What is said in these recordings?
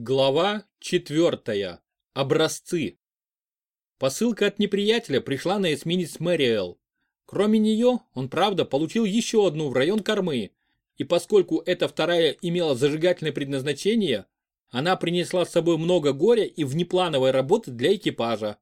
Глава 4. Образцы. Посылка от неприятеля пришла на эсминец Мэриэл. Кроме нее, он правда получил еще одну в район кормы, и поскольку эта вторая имела зажигательное предназначение, она принесла с собой много горя и внеплановой работы для экипажа.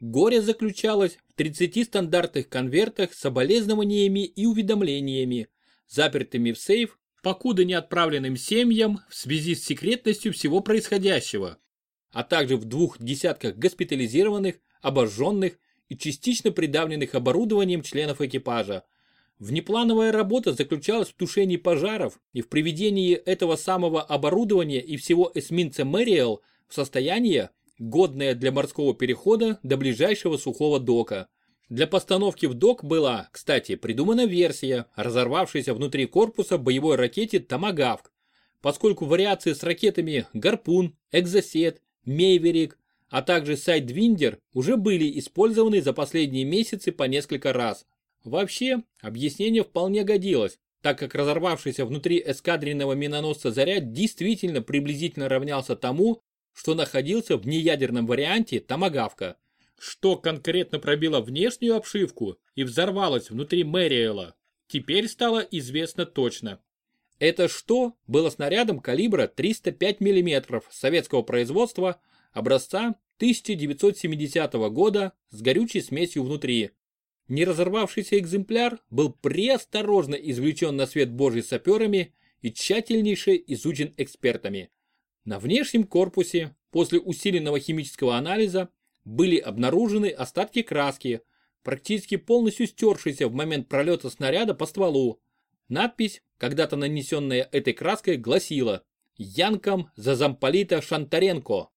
Горе заключалось в 30 стандартных конвертах с соболезнованиями и уведомлениями, запертыми в сейф покуда не отправленным семьям в связи с секретностью всего происходящего, а также в двух десятках госпитализированных, обожженных и частично придавленных оборудованием членов экипажа. Внеплановая работа заключалась в тушении пожаров и в приведении этого самого оборудования и всего эсминца Мэриэл в состояние, годное для морского перехода до ближайшего сухого дока. Для постановки в док была, кстати, придумана версия, разорвавшаяся внутри корпуса боевой ракете «Томагавк», поскольку вариации с ракетами «Гарпун», «Экзосет», «Мейверик», а также «Сайдвиндер» уже были использованы за последние месяцы по несколько раз. Вообще, объяснение вполне годилось, так как разорвавшийся внутри эскадренного миноносца заряд действительно приблизительно равнялся тому, что находился в неядерном варианте «Томагавка». Что конкретно пробило внешнюю обшивку и взорвалось внутри Мэриэла, теперь стало известно точно. Это что было снарядом калибра 305 мм советского производства образца 1970 года с горючей смесью внутри. Неразорвавшийся экземпляр был преосторожно извлечен на свет божий саперами и тщательнейше изучен экспертами. На внешнем корпусе после усиленного химического анализа были обнаружены остатки краски, практически полностью стершиеся в момент пролета снаряда по стволу. Надпись, когда-то нанесенная этой краской, гласила «Янком за замполита Шантаренко».